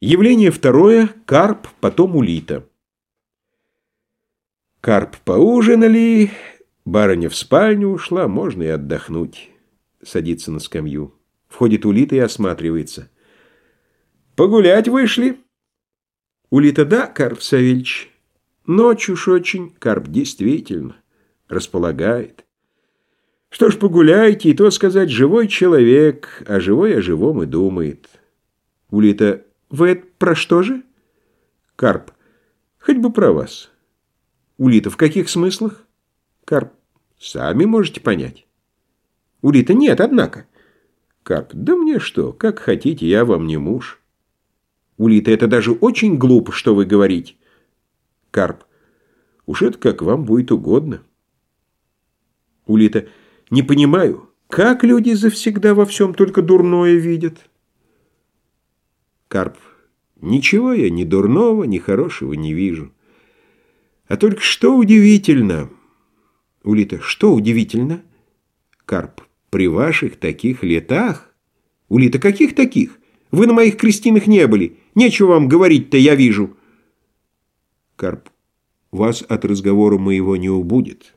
Явление второе. Карп, потом улита. Карп поужинали, барыня в спальню ушла, можно и отдохнуть. Садится на скамью. Входит улита и осматривается. «Погулять вышли?» Улита, да, Карп Савельич. Ночь уж очень, Карп действительно располагает. Что ж, погуляйте, и то сказать, живой человек, а живой о живом и думает. Улита, вы это про что же? Карп. Хоть бы про вас. Улита. В каких смыслах? Карп. Сами можете понять. Улита. Нет, однако. Карп. Да мне что, как хотите, я вам не муж. Улита. Это даже очень глупо, что вы говорите. Карп. Уж это как вам будет угодно. Улита. Не понимаю, как люди завсегда во всем только дурное видят? Карп. Ничего я ни дурного, ни хорошего не вижу. А только что удивительно. Улита. Что удивительно? Карп. При ваших таких летах? Улита. Каких таких? Вы на моих крестинах не были. Нечего вам говорить-то, я вижу. Карп. Вас от разговора моего не убудет.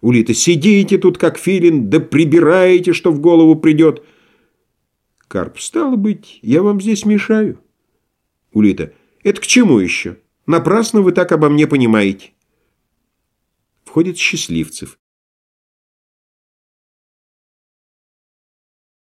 Улита. Сидите тут, как филин, да прибираете, что в голову придет. Карп, стало быть, я вам здесь мешаю. Улита, это к чему еще? Напрасно вы так обо мне понимаете. Входит Счастливцев.